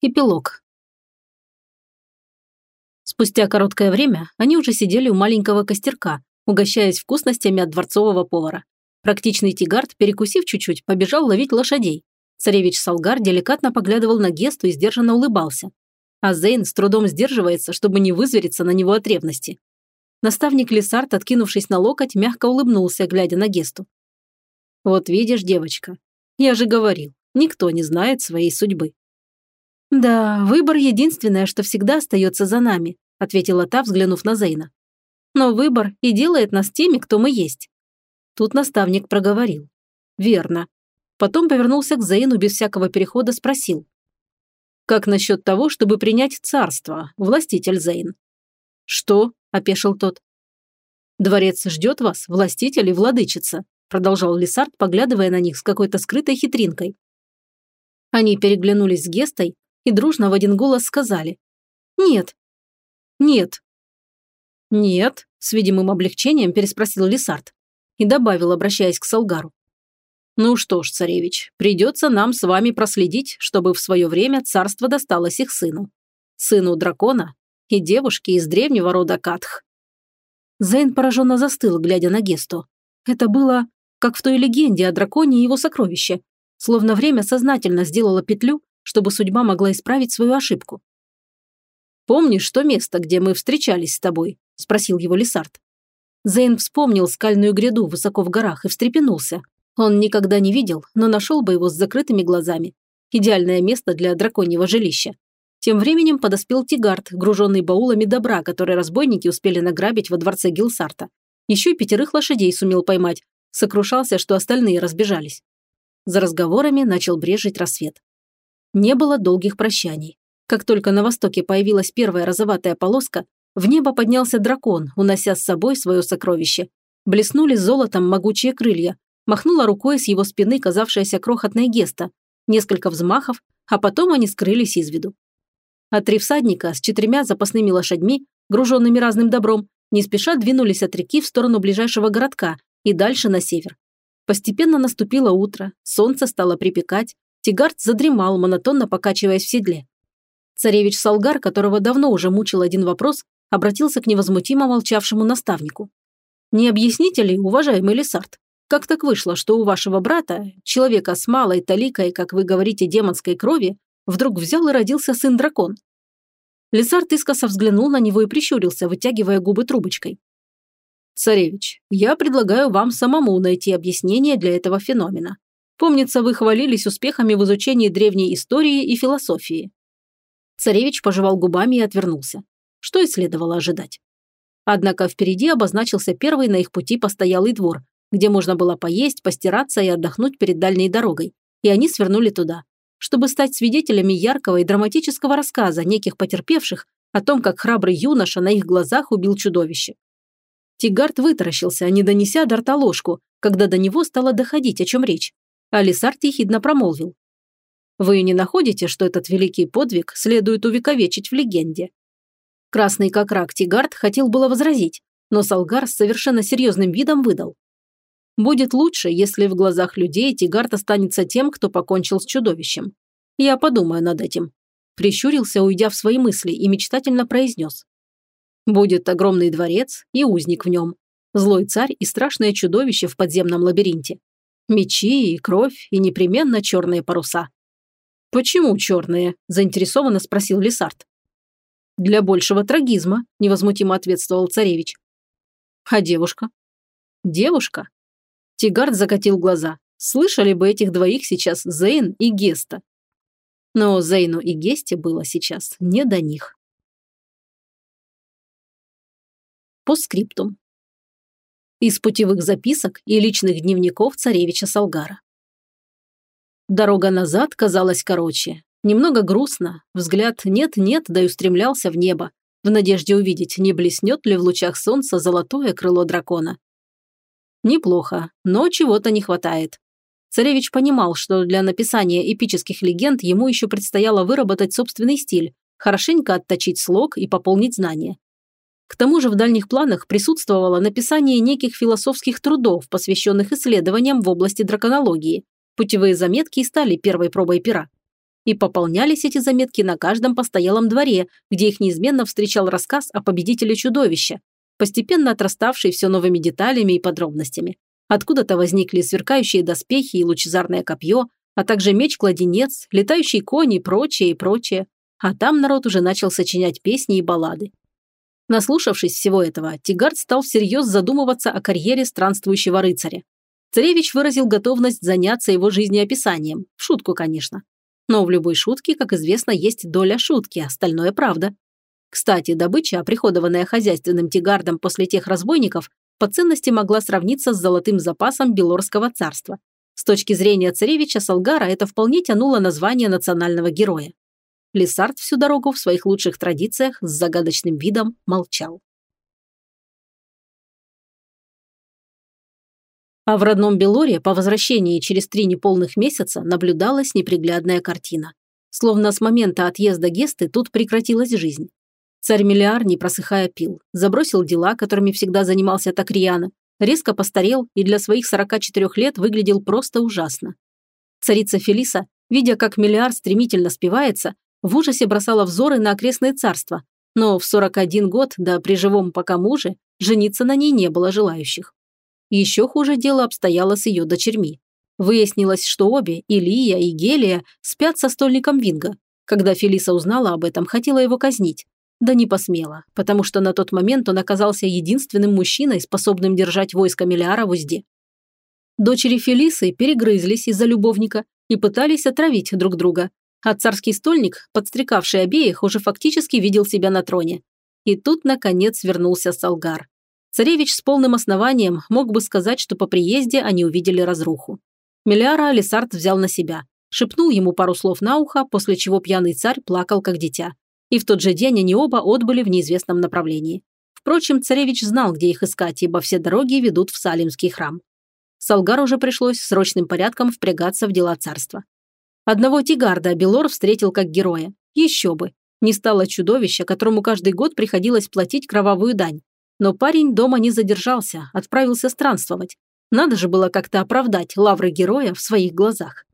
Эпилог. Спустя короткое время они уже сидели у маленького костерка, угощаясь вкусностями от дворцового повара. Практичный тигард, перекусив чуть-чуть, побежал ловить лошадей. Царевич Салгар деликатно поглядывал на Гесту и сдержанно улыбался. А Зейн с трудом сдерживается, чтобы не вызвериться на него от ревности. Наставник Лесард, откинувшись на локоть, мягко улыбнулся, глядя на Гесту. «Вот видишь, девочка, я же говорил, никто не знает своей судьбы. «Да, выбор единственное, что всегда остается за нами», ответила та, взглянув на Зейна. «Но выбор и делает нас теми, кто мы есть». Тут наставник проговорил. «Верно». Потом повернулся к Зейну без всякого перехода, спросил. «Как насчет того, чтобы принять царство, властитель Зейн?» «Что?» – опешил тот. «Дворец ждет вас, властитель и владычица», продолжал Лисард, поглядывая на них с какой-то скрытой хитринкой. Они переглянулись с Гестой, и дружно в один голос сказали «Нет». «Нет». «Нет», – с видимым облегчением переспросил Лисард и добавил, обращаясь к Салгару. «Ну что ж, царевич, придется нам с вами проследить, чтобы в свое время царство досталось их сыну. Сыну дракона и девушке из древнего рода Катх». Зейн пораженно застыл, глядя на Гесту. Это было, как в той легенде о драконе и его сокровище. Словно время сознательно сделало петлю чтобы судьба могла исправить свою ошибку. «Помнишь то место, где мы встречались с тобой?» – спросил его Лисард. Зейн вспомнил скальную гряду высоко в горах и встрепенулся. Он никогда не видел, но нашел бы его с закрытыми глазами. Идеальное место для драконьего жилища. Тем временем подоспел Тигард, груженный баулами добра, которые разбойники успели награбить во дворце Гилсарта. Еще и пятерых лошадей сумел поймать. Сокрушался, что остальные разбежались. За разговорами начал брежить рассвет. Не было долгих прощаний. Как только на востоке появилась первая розоватая полоска, в небо поднялся дракон, унося с собой свое сокровище. Блеснули золотом могучие крылья. Махнула рукой с его спины казавшаяся крохотная геста. Несколько взмахов, а потом они скрылись из виду. А три всадника с четырьмя запасными лошадьми, груженными разным добром, не спеша двинулись от реки в сторону ближайшего городка и дальше на север. Постепенно наступило утро, солнце стало припекать, Тигард задремал, монотонно покачиваясь в седле. Царевич Салгар, которого давно уже мучил один вопрос, обратился к невозмутимо молчавшему наставнику. «Не объясните ли, уважаемый Лесард, как так вышло, что у вашего брата, человека с малой таликой, как вы говорите, демонской крови, вдруг взял и родился сын-дракон?» Лесард искоса взглянул на него и прищурился, вытягивая губы трубочкой. «Царевич, я предлагаю вам самому найти объяснение для этого феномена. Помнится, вы хвалились успехами в изучении древней истории и философии». Царевич пожевал губами и отвернулся. Что и следовало ожидать. Однако впереди обозначился первый на их пути постоялый двор, где можно было поесть, постираться и отдохнуть перед дальней дорогой. И они свернули туда, чтобы стать свидетелями яркого и драматического рассказа неких потерпевших о том, как храбрый юноша на их глазах убил чудовище. Тигард вытаращился, не донеся до рта ложку, когда до него стало доходить, о чем речь. Алисард ехидно промолвил. «Вы не находите, что этот великий подвиг следует увековечить в легенде?» Красный как рак Тигард хотел было возразить, но Салгар с совершенно серьезным видом выдал. «Будет лучше, если в глазах людей Тигард останется тем, кто покончил с чудовищем. Я подумаю над этим». Прищурился, уйдя в свои мысли, и мечтательно произнес. «Будет огромный дворец и узник в нем, злой царь и страшное чудовище в подземном лабиринте. Мечи и кровь, и непременно черные паруса. «Почему черные?» – заинтересованно спросил Лисард. «Для большего трагизма», – невозмутимо ответствовал царевич. «А девушка?» «Девушка?» Тигард закатил глаза. Слышали бы этих двоих сейчас Зейн и Геста. Но Зейну и Гесте было сейчас не до них. По скриптум из путевых записок и личных дневников царевича Салгара. Дорога назад казалась короче. Немного грустно, взгляд нет-нет, да и устремлялся в небо, в надежде увидеть, не блеснет ли в лучах солнца золотое крыло дракона. Неплохо, но чего-то не хватает. Царевич понимал, что для написания эпических легенд ему еще предстояло выработать собственный стиль, хорошенько отточить слог и пополнить знания. К тому же в дальних планах присутствовало написание неких философских трудов, посвященных исследованиям в области драконологии. Путевые заметки стали первой пробой пера. И пополнялись эти заметки на каждом постоялом дворе, где их неизменно встречал рассказ о победителе чудовища, постепенно отраставший все новыми деталями и подробностями. Откуда-то возникли сверкающие доспехи и лучезарное копье, а также меч-кладенец, летающий конь и прочее, и прочее. А там народ уже начал сочинять песни и баллады. Наслушавшись всего этого, Тигард стал всерьез задумываться о карьере странствующего рыцаря. Царевич выразил готовность заняться его жизнеописанием, в шутку, конечно. Но в любой шутке, как известно, есть доля шутки, остальное правда. Кстати, добыча, оприходованная хозяйственным тигардом после тех разбойников, по ценности могла сравниться с золотым запасом Белорского царства. С точки зрения царевича Салгара это вполне тянуло название национального героя. Лисард всю дорогу в своих лучших традициях с загадочным видом молчал. А в родном Белоре по возвращении через три неполных месяца наблюдалась неприглядная картина. Словно с момента отъезда Гесты тут прекратилась жизнь. Царь Миллиар, не просыхая, пил, забросил дела, которыми всегда занимался так резко постарел и для своих 44 лет выглядел просто ужасно. Царица Фелиса, видя, как Миллиар стремительно спивается, в ужасе бросала взоры на окрестные царства, но в 41 год, да при живом пока муже, жениться на ней не было желающих. Еще хуже дело обстояло с ее дочерьми. Выяснилось, что обе, Илия и Гелия, спят со стольником Винга. Когда Фелиса узнала об этом, хотела его казнить, да не посмела, потому что на тот момент он оказался единственным мужчиной, способным держать войско Миллиара в узде. Дочери Фелисы перегрызлись из-за любовника и пытались отравить друг друга, а царский стольник, подстрекавший обеих, уже фактически видел себя на троне. И тут, наконец, вернулся Салгар. Царевич с полным основанием мог бы сказать, что по приезде они увидели разруху. Миллиара Алисард взял на себя, шепнул ему пару слов на ухо, после чего пьяный царь плакал как дитя и в тот же день они оба отбыли в неизвестном направлении. Впрочем, царевич знал, где их искать, ибо все дороги ведут в Салимский храм. Салгару уже пришлось срочным порядком впрягаться в дела царства. Одного Тигарда Белор встретил как героя. Еще бы. Не стало чудовища, которому каждый год приходилось платить кровавую дань. Но парень дома не задержался, отправился странствовать. Надо же было как-то оправдать лавры героя в своих глазах.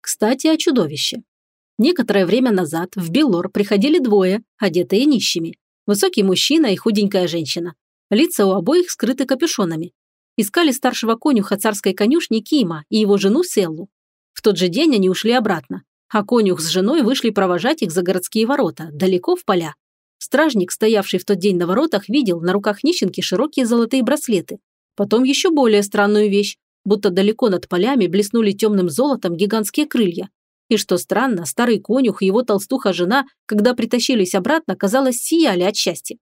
Кстати, о чудовище. Некоторое время назад в Белор приходили двое, одетые нищими. Высокий мужчина и худенькая женщина. Лица у обоих скрыты капюшонами. Искали старшего конюха царской конюшни Кима и его жену Селлу. В тот же день они ушли обратно, а конюх с женой вышли провожать их за городские ворота, далеко в поля. Стражник, стоявший в тот день на воротах, видел на руках нищенки широкие золотые браслеты. Потом еще более странную вещь будто далеко над полями блеснули темным золотом гигантские крылья. И что странно, старый конюх и его толстуха-жена, когда притащились обратно, казалось, сияли от счастья.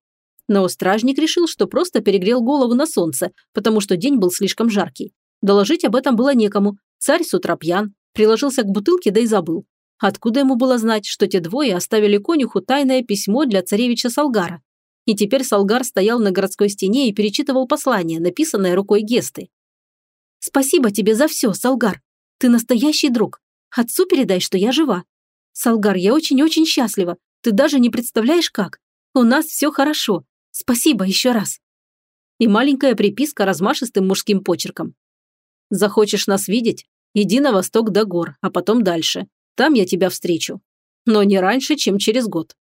Но стражник решил, что просто перегрел голову на солнце, потому что день был слишком жаркий. Доложить об этом было некому. Царь с утра пьян, приложился к бутылке, да и забыл. Откуда ему было знать, что те двое оставили конюху тайное письмо для царевича Салгара? И теперь Салгар стоял на городской стене и перечитывал послание, написанное рукой Гесты. Спасибо тебе за все, Салгар. Ты настоящий друг. Отцу передай, что я жива. Салгар, я очень-очень счастлива. Ты даже не представляешь, как. У нас все хорошо. Спасибо еще раз. И маленькая приписка размашистым мужским почерком. Захочешь нас видеть? Иди на восток до гор, а потом дальше. Там я тебя встречу. Но не раньше, чем через год.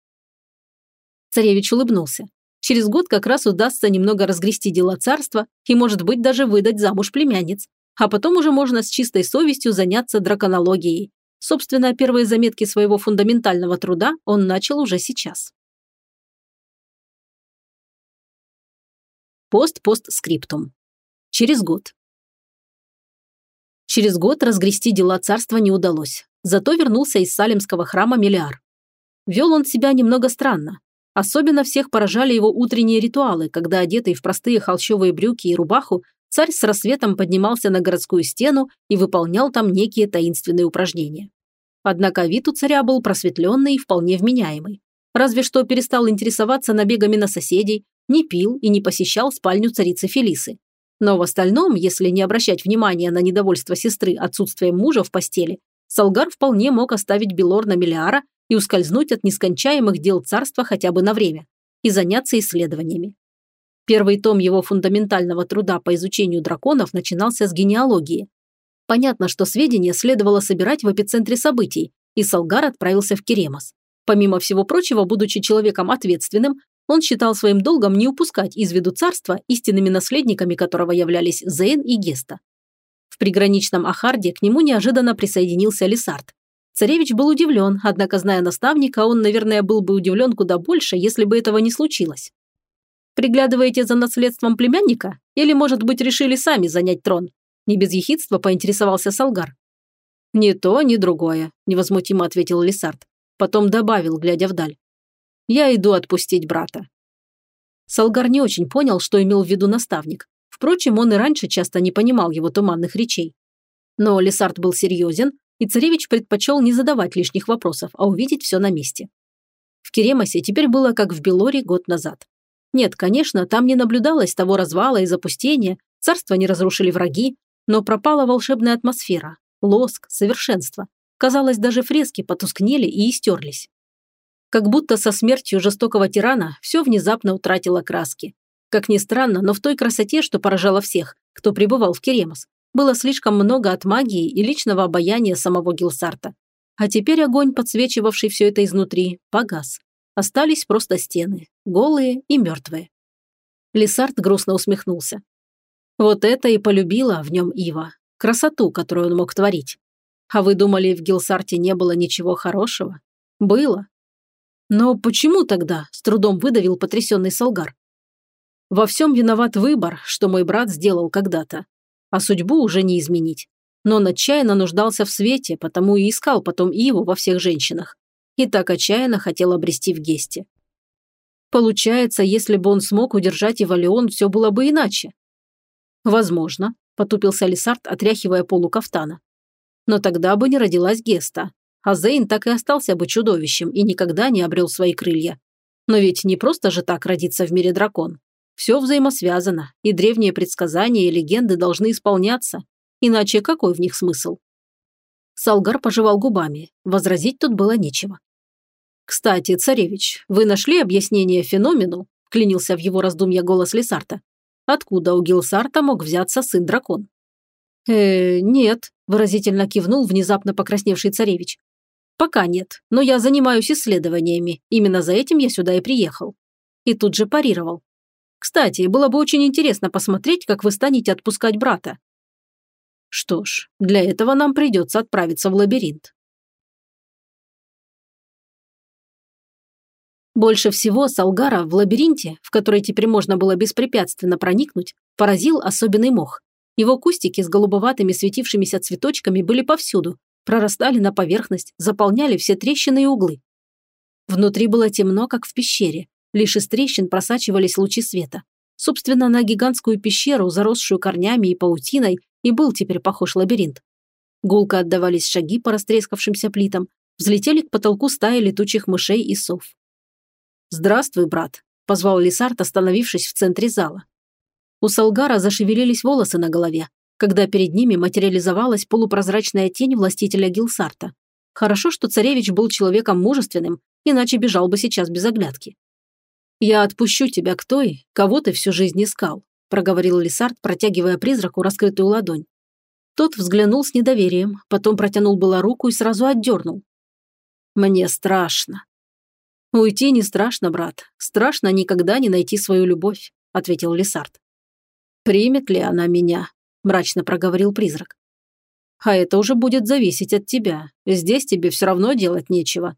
Царевич улыбнулся. Через год как раз удастся немного разгрести дела царства и, может быть, даже выдать замуж племянниц. А потом уже можно с чистой совестью заняться драконологией. Собственно, первые заметки своего фундаментального труда он начал уже сейчас. Пост-пост-скриптум. Через год. Через год разгрести дела царства не удалось. Зато вернулся из Салемского храма Миллиар. Вел он себя немного странно. Особенно всех поражали его утренние ритуалы, когда, одетый в простые холщовые брюки и рубаху, царь с рассветом поднимался на городскую стену и выполнял там некие таинственные упражнения. Однако вид у царя был просветленный и вполне вменяемый. Разве что перестал интересоваться набегами на соседей, не пил и не посещал спальню царицы Фелисы. Но в остальном, если не обращать внимания на недовольство сестры отсутствием мужа в постели, Салгар вполне мог оставить Белор на Миллиара и ускользнуть от нескончаемых дел царства хотя бы на время и заняться исследованиями. Первый том его фундаментального труда по изучению драконов начинался с генеалогии. Понятно, что сведения следовало собирать в эпицентре событий, и Салгар отправился в Керемос. Помимо всего прочего, будучи человеком ответственным, он считал своим долгом не упускать из виду царства, истинными наследниками которого являлись Зейн и Геста. В приграничном Ахарде к нему неожиданно присоединился Лисард. Царевич был удивлен, однако, зная наставника, он, наверное, был бы удивлен куда больше, если бы этого не случилось. «Приглядываете за наследством племянника? Или, может быть, решили сами занять трон?» Не без ехидства поинтересовался Салгар. «Ни то, ни другое», – невозмутимо ответил Лисард. Потом добавил, глядя вдаль. «Я иду отпустить брата». Салгар не очень понял, что имел в виду наставник. Впрочем, он и раньше часто не понимал его туманных речей. Но Лисард был серьезен, и царевич предпочел не задавать лишних вопросов, а увидеть все на месте. В Керемосе теперь было как в Белоре год назад. Нет, конечно, там не наблюдалось того развала и запустения, царство не разрушили враги, но пропала волшебная атмосфера, лоск, совершенство. Казалось, даже фрески потускнели и истерлись. Как будто со смертью жестокого тирана все внезапно утратило краски. Как ни странно, но в той красоте, что поражало всех, кто пребывал в Керемос, было слишком много от магии и личного обаяния самого Гилсарта. А теперь огонь, подсвечивавший все это изнутри, погас. Остались просто стены, голые и мертвые. Лисард грустно усмехнулся. Вот это и полюбила в нем Ива. Красоту, которую он мог творить. А вы думали, в Гилсарте не было ничего хорошего? Было. Но почему тогда, с трудом выдавил потрясенный Солгар? Во всем виноват выбор, что мой брат сделал когда-то. А судьбу уже не изменить. Но он отчаянно нуждался в свете, потому и искал потом Иву во всех женщинах. И так отчаянно хотел обрести в Гесте. Получается, если бы он смог удержать Ивалион, все было бы иначе. Возможно, потупился Лисард, отряхивая полу кафтана. Но тогда бы не родилась Геста, а Зейн так и остался бы чудовищем и никогда не обрел свои крылья. Но ведь не просто же так родиться в мире дракон. Все взаимосвязано, и древние предсказания и легенды должны исполняться. Иначе какой в них смысл? Салгар пожевал губами, возразить тут было нечего. «Кстати, царевич, вы нашли объяснение феномену?» – клянился в его раздумья голос Лесарта. «Откуда у Гилсарта мог взяться сын-дракон?» «Э, нет», – выразительно кивнул внезапно покрасневший царевич. «Пока нет, но я занимаюсь исследованиями. Именно за этим я сюда и приехал». И тут же парировал. «Кстати, было бы очень интересно посмотреть, как вы станете отпускать брата». Что ж, для этого нам придется отправиться в лабиринт. Больше всего Салгара в лабиринте, в который теперь можно было беспрепятственно проникнуть, поразил особенный мох. Его кустики с голубоватыми светившимися цветочками были повсюду, прорастали на поверхность, заполняли все трещины и углы. Внутри было темно, как в пещере, лишь из трещин просачивались лучи света. Собственно, на гигантскую пещеру, заросшую корнями и паутиной, и был теперь похож лабиринт. Гулко отдавались шаги по растрескавшимся плитам, взлетели к потолку стаи летучих мышей и сов. «Здравствуй, брат», – позвал Лисард, остановившись в центре зала. У Салгара зашевелились волосы на голове, когда перед ними материализовалась полупрозрачная тень властителя Гилсарта. Хорошо, что царевич был человеком мужественным, иначе бежал бы сейчас без оглядки. «Я отпущу тебя к той, кого ты всю жизнь искал», проговорил Лисард, протягивая призраку раскрытую ладонь. Тот взглянул с недоверием, потом протянул было руку и сразу отдернул. «Мне страшно». «Уйти не страшно, брат. Страшно никогда не найти свою любовь», ответил Лисард. «Примет ли она меня?» – мрачно проговорил призрак. «А это уже будет зависеть от тебя. Здесь тебе все равно делать нечего».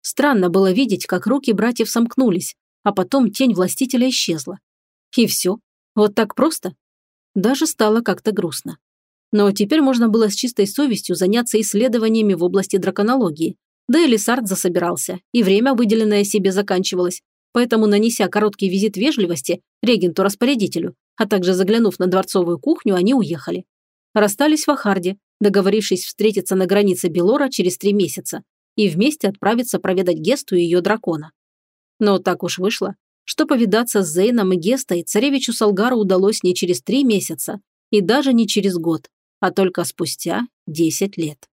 Странно было видеть, как руки братьев сомкнулись, а потом тень властителя исчезла. И все. Вот так просто? Даже стало как-то грустно. Но теперь можно было с чистой совестью заняться исследованиями в области драконологии. Да и Лисард засобирался, и время, выделенное себе, заканчивалось. Поэтому, нанеся короткий визит вежливости регенту-распорядителю, а также заглянув на дворцовую кухню, они уехали. Расстались в Ахарде, договорившись встретиться на границе Белора через три месяца и вместе отправиться проведать Гесту и ее дракона. Но так уж вышло, что повидаться с Зейном и Гестой царевичу Салгару удалось не через три месяца и даже не через год, а только спустя десять лет.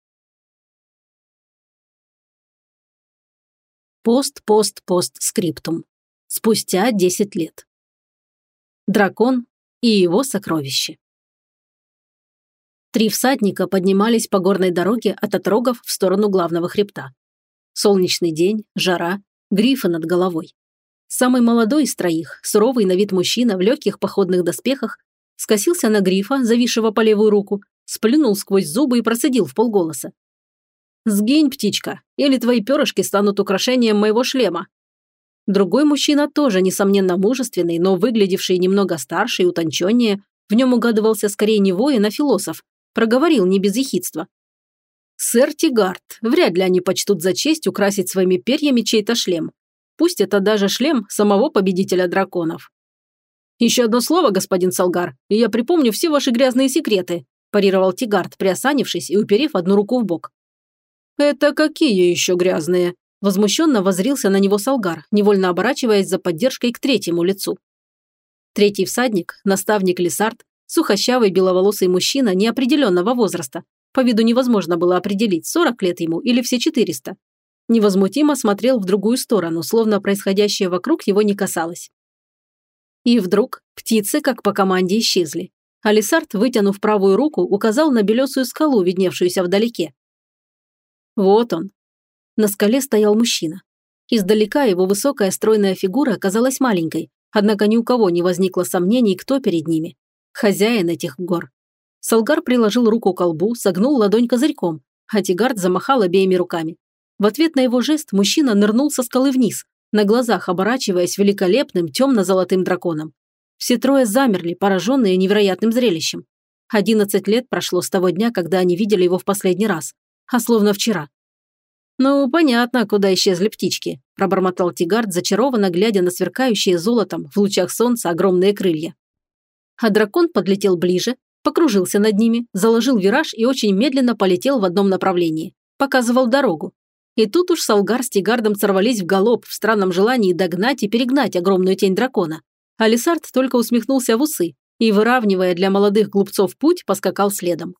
Пост-пост-пост-скриптум. Спустя десять лет. Дракон и его сокровище. Три всадника поднимались по горной дороге от отрогов в сторону главного хребта. Солнечный день, жара, грифы над головой. Самый молодой из троих, суровый на вид мужчина в легких походных доспехах, скосился на грифа, зависшего по левую руку, сплюнул сквозь зубы и процедил в полголоса. «Сгинь, птичка, или твои перышки станут украшением моего шлема». Другой мужчина тоже, несомненно, мужественный, но выглядевший немного старше и утонченнее, в нем угадывался скорее не воин, а философ, проговорил не без ехидства. «Сэр Тигард, вряд ли они почтут за честь украсить своими перьями чей-то шлем. Пусть это даже шлем самого победителя драконов». «Еще одно слово, господин Салгар, и я припомню все ваши грязные секреты», парировал Тигард, приосанившись и уперев одну руку в бок. «Это какие еще грязные?» Возмущенно возрился на него Салгар, невольно оборачиваясь за поддержкой к третьему лицу. Третий всадник, наставник Лисард, сухощавый беловолосый мужчина неопределенного возраста. По виду невозможно было определить, 40 лет ему или все 400. Невозмутимо смотрел в другую сторону, словно происходящее вокруг его не касалось. И вдруг птицы, как по команде, исчезли. Алисард, вытянув правую руку, указал на белесую скалу, видневшуюся вдалеке. Вот он. На скале стоял мужчина. Издалека его высокая стройная фигура оказалась маленькой, однако ни у кого не возникло сомнений, кто перед ними. Хозяин этих гор. Салгар приложил руку к колбу, согнул ладонь козырьком, а Тигард замахал обеими руками. В ответ на его жест мужчина нырнул со скалы вниз, на глазах оборачиваясь великолепным темно-золотым драконом. Все трое замерли, пораженные невероятным зрелищем. Одиннадцать лет прошло с того дня, когда они видели его в последний раз, а словно вчера. «Ну, понятно, куда исчезли птички», – пробормотал Тигард, зачарованно глядя на сверкающие золотом в лучах солнца огромные крылья. А дракон подлетел ближе, покружился над ними, заложил вираж и очень медленно полетел в одном направлении. Показывал дорогу. И тут уж Салгар с Тигардом сорвались в галоп в странном желании догнать и перегнать огромную тень дракона. Алисард только усмехнулся в усы и, выравнивая для молодых глупцов путь, поскакал следом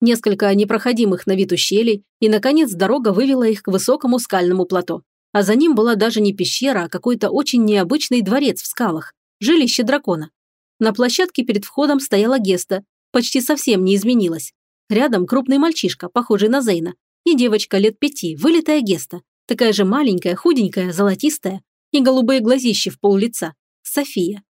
несколько непроходимых на вид ущелий, и, наконец, дорога вывела их к высокому скальному плато. А за ним была даже не пещера, а какой-то очень необычный дворец в скалах, жилище дракона. На площадке перед входом стояла Геста, почти совсем не изменилась. Рядом крупный мальчишка, похожий на Зейна, и девочка лет пяти, вылитая Геста, такая же маленькая, худенькая, золотистая, и голубые глазищи в пол лица. София.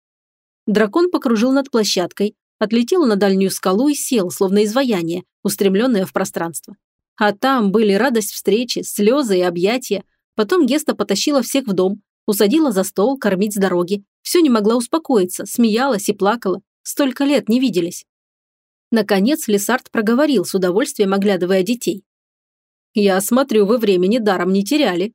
Дракон покружил над площадкой, отлетел на дальнюю скалу и сел, словно изваяние, устремленное в пространство. А там были радость встречи, слезы и объятия. Потом Геста потащила всех в дом, усадила за стол, кормить с дороги. Все не могла успокоиться, смеялась и плакала. Столько лет не виделись. Наконец Лесард проговорил, с удовольствием оглядывая детей. «Я смотрю, вы времени даром не теряли».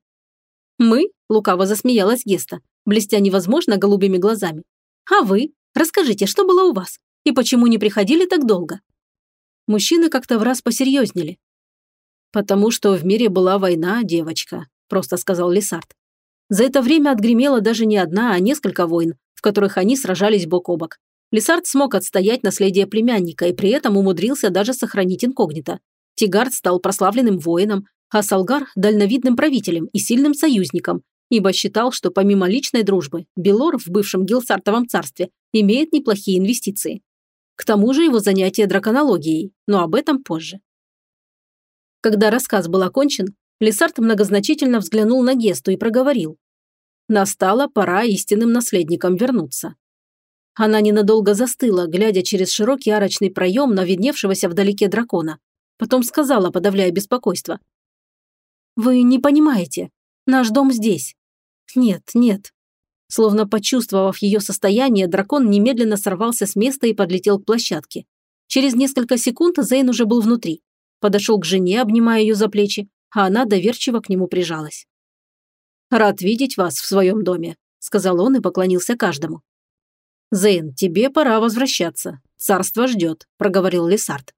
«Мы?» – лукаво засмеялась Геста, блестя невозможно голубыми глазами. «А вы? Расскажите, что было у вас? И почему не приходили так долго?» Мужчины как-то в раз посерьезнели. «Потому что в мире была война, девочка», – просто сказал Лесард. За это время отгремела даже не одна, а несколько войн, в которых они сражались бок о бок. Лесард смог отстоять наследие племянника и при этом умудрился даже сохранить инкогнито. Тигард стал прославленным воином, а Салгар – дальновидным правителем и сильным союзником, ибо считал, что помимо личной дружбы, Белор в бывшем Гилсартовом царстве имеет неплохие инвестиции. К тому же его занятие драконологией, но об этом позже. Когда рассказ был окончен, Лесард многозначительно взглянул на Гесту и проговорил. Настала пора истинным наследникам вернуться. Она ненадолго застыла, глядя через широкий арочный проем на видневшегося вдалеке дракона. Потом сказала, подавляя беспокойство. «Вы не понимаете. Наш дом здесь. Нет, нет, Словно почувствовав ее состояние, дракон немедленно сорвался с места и подлетел к площадке. Через несколько секунд Зейн уже был внутри. Подошел к жене, обнимая ее за плечи, а она доверчиво к нему прижалась. «Рад видеть вас в своем доме», – сказал он и поклонился каждому. «Зейн, тебе пора возвращаться. Царство ждет», – проговорил Лесард.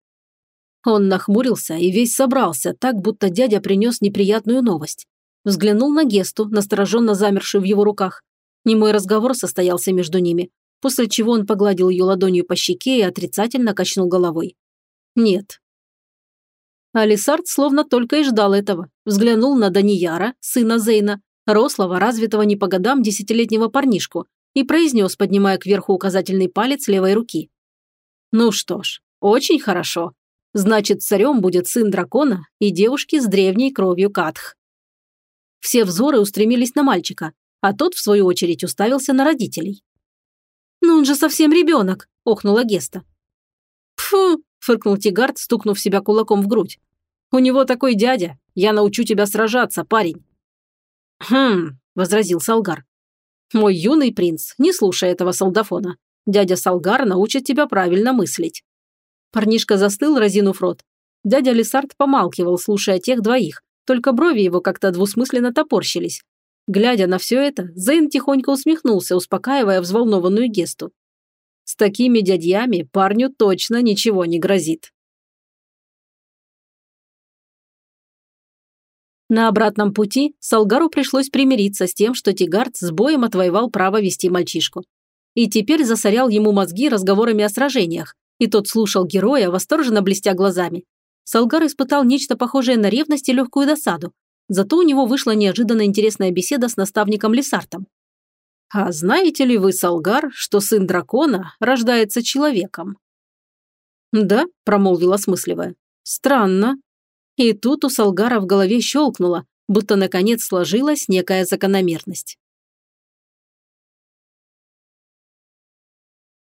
Он нахмурился и весь собрался, так будто дядя принес неприятную новость. Взглянул на Гесту, настороженно замершую в его руках, Немой разговор состоялся между ними, после чего он погладил ее ладонью по щеке и отрицательно качнул головой. «Нет». Алисард словно только и ждал этого. Взглянул на Данияра, сына Зейна, рослого, развитого не по годам десятилетнего парнишку, и произнес, поднимая кверху указательный палец левой руки. «Ну что ж, очень хорошо. Значит, царем будет сын дракона и девушки с древней кровью Катх. Все взоры устремились на мальчика, а тот, в свою очередь, уставился на родителей. «Но он же совсем ребенок!» – охнула Геста. «Фу!» – фыркнул Тигард, стукнув себя кулаком в грудь. «У него такой дядя. Я научу тебя сражаться, парень». «Хм», – возразил Салгар. «Мой юный принц, не слушай этого солдафона. Дядя Салгар научит тебя правильно мыслить». Парнишка застыл, разинув рот. Дядя Лисард помалкивал, слушая тех двоих, только брови его как-то двусмысленно топорщились. Глядя на все это, Зейн тихонько усмехнулся, успокаивая взволнованную Гесту. С такими дядьями парню точно ничего не грозит. На обратном пути Салгару пришлось примириться с тем, что Тигард с боем отвоевал право вести мальчишку. И теперь засорял ему мозги разговорами о сражениях, и тот слушал героя, восторженно блестя глазами. Салгар испытал нечто похожее на ревность и легкую досаду. Зато у него вышла неожиданно интересная беседа с наставником Лесартом. «А знаете ли вы, Салгар, что сын дракона рождается человеком?» «Да», – промолвила смысливая. «Странно». И тут у Салгара в голове щелкнуло, будто наконец сложилась некая закономерность.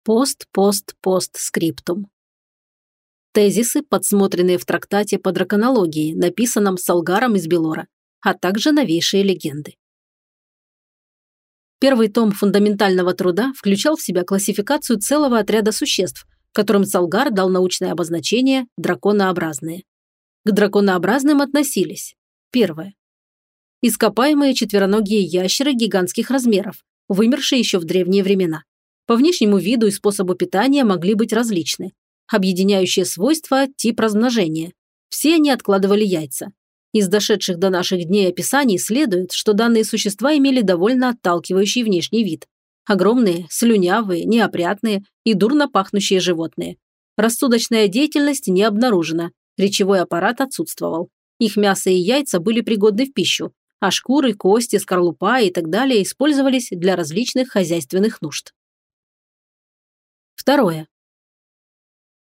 Пост, пост, пост, скриптум. Тезисы, подсмотренные в трактате по драконологии, написанном Салгаром из Белора, а также новейшие легенды. Первый том фундаментального труда включал в себя классификацию целого отряда существ, которым Салгар дал научное обозначение «драконообразные». К драконообразным относились. Первое. Ископаемые четвероногие ящеры гигантских размеров, вымершие еще в древние времена. По внешнему виду и способу питания могли быть различны. Объединяющие свойства – тип размножения. Все они откладывали яйца. Из дошедших до наших дней описаний следует, что данные существа имели довольно отталкивающий внешний вид. Огромные, слюнявые, неопрятные и дурно пахнущие животные. Рассудочная деятельность не обнаружена, речевой аппарат отсутствовал. Их мясо и яйца были пригодны в пищу, а шкуры, кости, скорлупа и так далее использовались для различных хозяйственных нужд. Второе.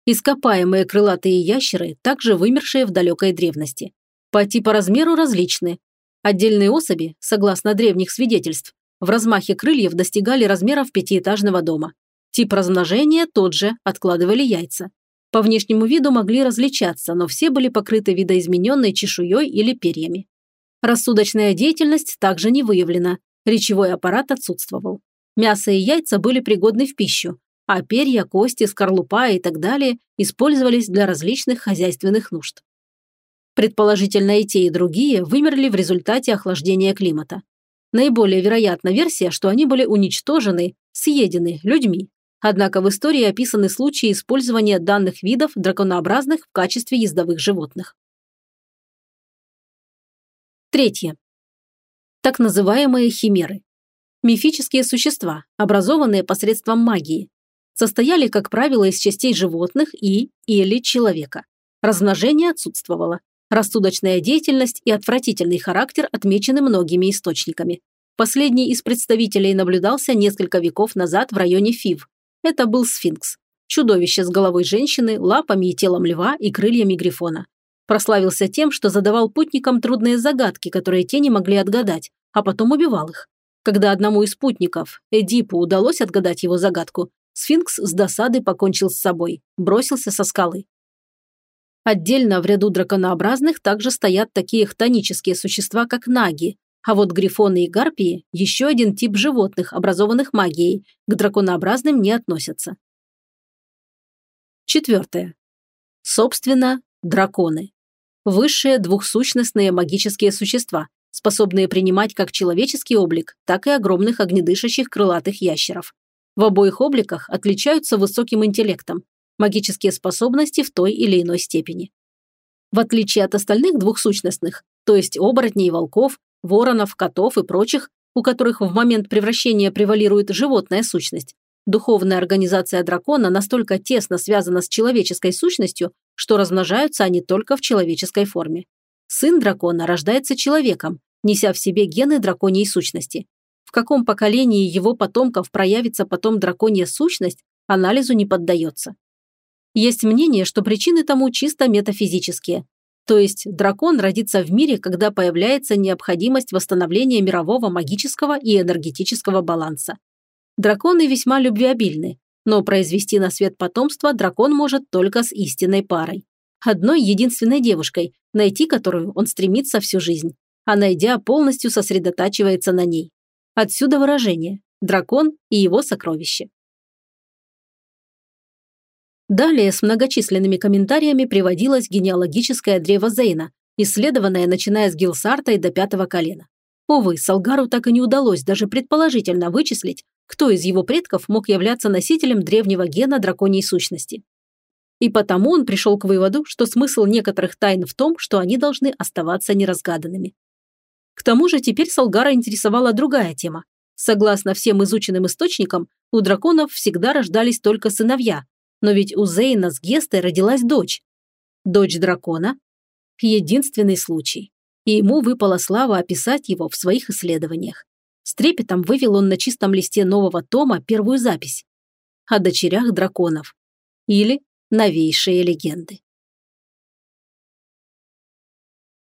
Ископаемые крылатые ящеры, также вымершие в далекой древности. По типу размеру различны. Отдельные особи, согласно древних свидетельств, в размахе крыльев достигали размеров пятиэтажного дома. Тип размножения тот же, откладывали яйца. По внешнему виду могли различаться, но все были покрыты видоизмененной чешуей или перьями. Рассудочная деятельность также не выявлена, речевой аппарат отсутствовал. Мясо и яйца были пригодны в пищу, а перья, кости, скорлупа и так далее использовались для различных хозяйственных нужд. Предположительно, и те, и другие вымерли в результате охлаждения климата. Наиболее вероятна версия, что они были уничтожены, съедены людьми. Однако в истории описаны случаи использования данных видов драконообразных в качестве ездовых животных. Третье. Так называемые химеры. Мифические существа, образованные посредством магии, состояли, как правило, из частей животных и или человека. Размножение отсутствовало. Рассудочная деятельность и отвратительный характер отмечены многими источниками. Последний из представителей наблюдался несколько веков назад в районе Фив. Это был сфинкс. Чудовище с головой женщины, лапами и телом льва и крыльями грифона. Прославился тем, что задавал путникам трудные загадки, которые те не могли отгадать, а потом убивал их. Когда одному из путников, Эдипу, удалось отгадать его загадку, Сфинкс с досады покончил с собой, бросился со скалы. Отдельно в ряду драконообразных также стоят такие хтонические существа, как наги, а вот грифоны и гарпии – еще один тип животных, образованных магией, к драконообразным не относятся. Четвертое. Собственно, драконы. Высшие двухсущностные магические существа, способные принимать как человеческий облик, так и огромных огнедышащих крылатых ящеров. В обоих обликах отличаются высоким интеллектом, магические способности в той или иной степени. В отличие от остальных двухсущностных, то есть оборотней волков, воронов, котов и прочих, у которых в момент превращения превалирует животная сущность, духовная организация дракона настолько тесно связана с человеческой сущностью, что размножаются они только в человеческой форме. Сын дракона рождается человеком, неся в себе гены драконьей сущности. В каком поколении его потомков проявится потом драконья сущность, анализу не поддается. Есть мнение, что причины тому чисто метафизические. То есть дракон родится в мире, когда появляется необходимость восстановления мирового магического и энергетического баланса. Драконы весьма любвеобильны, но произвести на свет потомство дракон может только с истинной парой. Одной единственной девушкой, найти которую он стремится всю жизнь, а найдя, полностью сосредотачивается на ней. Отсюда выражение «дракон и его сокровище». Далее с многочисленными комментариями приводилось генеалогическое древо Зейна, исследованное начиная с Гилсарта и до пятого колена. Увы, Салгару так и не удалось даже предположительно вычислить, кто из его предков мог являться носителем древнего гена драконьей сущности. И потому он пришел к выводу, что смысл некоторых тайн в том, что они должны оставаться неразгаданными. К тому же теперь Салгара интересовала другая тема. Согласно всем изученным источникам, у драконов всегда рождались только сыновья, но ведь у Зейна с Гестой родилась дочь. Дочь дракона? Единственный случай. И ему выпала слава описать его в своих исследованиях. С трепетом вывел он на чистом листе нового тома первую запись. О дочерях драконов. Или новейшие легенды.